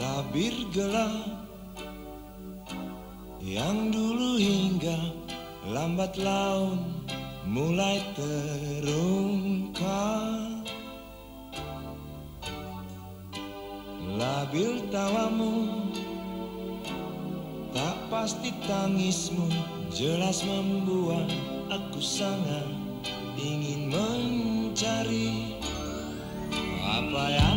tabir gelap. Yang dulu hingga lambat laun mulai terungkap. Labil tawamu tak pasti tangismu jelas membuat aku sangat ingin mencari apa yang